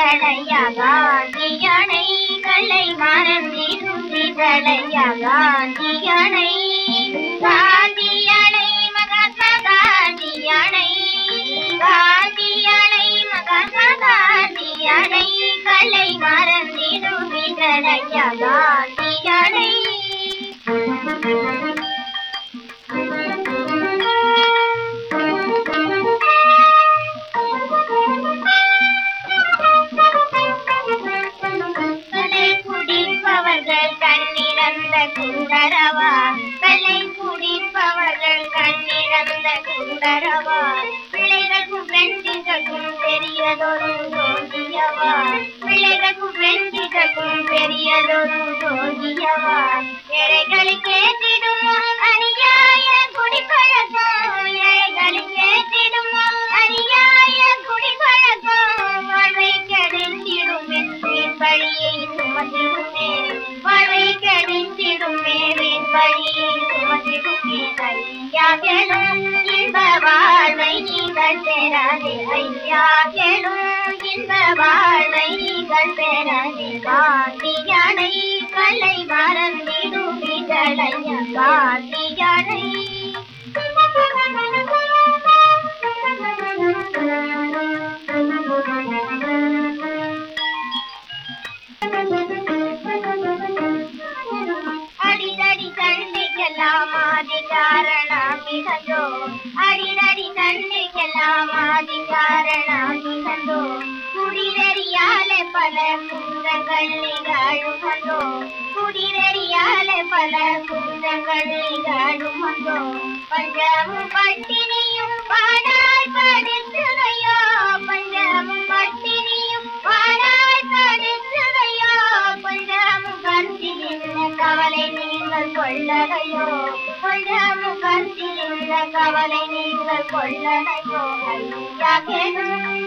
கலையா காந்தியணை கலை மறந்திருந்திதழையா காந்தியணை காந்தியணை மகாத்மா காந்தியணை காந்தியணை மகாத்மா காந்தியணை கலை மற விதளையா காந்தியனை கலை குடிப்பவர்கள் கண்ணிறந்த குண்டரவா? கலை குடிப்பவர்கள் கண்ணிறந்த குண்டரவா? பிள்ளைகளுக்கும் பெண்டிகளுக்கும் பெரியதொரு ஜோதியவா? பிள்ளைகளுக்கும் பெண்டிகளுக்கும் பெரியதொரு ஜோதியவா ஏழைகளை கேட்டிடும் அநியாய குடிப்பழக்கம். ஏழைகளை கேட்டிடும் அநியாய குடிப்பழக்கம். வாழ்வை கெடுத்திடும் வாழ்வை கெடுத்திடுமே இன்ப வாழ்வை நீங்கள் பெறாதே. ஐயாகளும் வாழ்வை நீங்கள் பெறாதே. கலை மறந்திடும் விதளைய காந்தியானை அடிதடி தண்ணிக்கெல்லாம் ஆதி காரணம் மிகந்தோ பல குன்றங்கள் நிகழும் வந்தோ பல குன்றங்கள் நிகழும் பஞ்சமும் பட்டினியும் பாடாய் படுத்துகையோ. பஞ்சமும் பட்டினியும் பாடாய் படுத்துகையோ. பஞ்சமும் கருத்தில் இந்த கவலை நீங்கள் கொள்ளகையோ. பஞ்சமும் கருத்தில் இந்த கவலை நீங்கள் கொள்ளகையோ. ஐயா கேடும்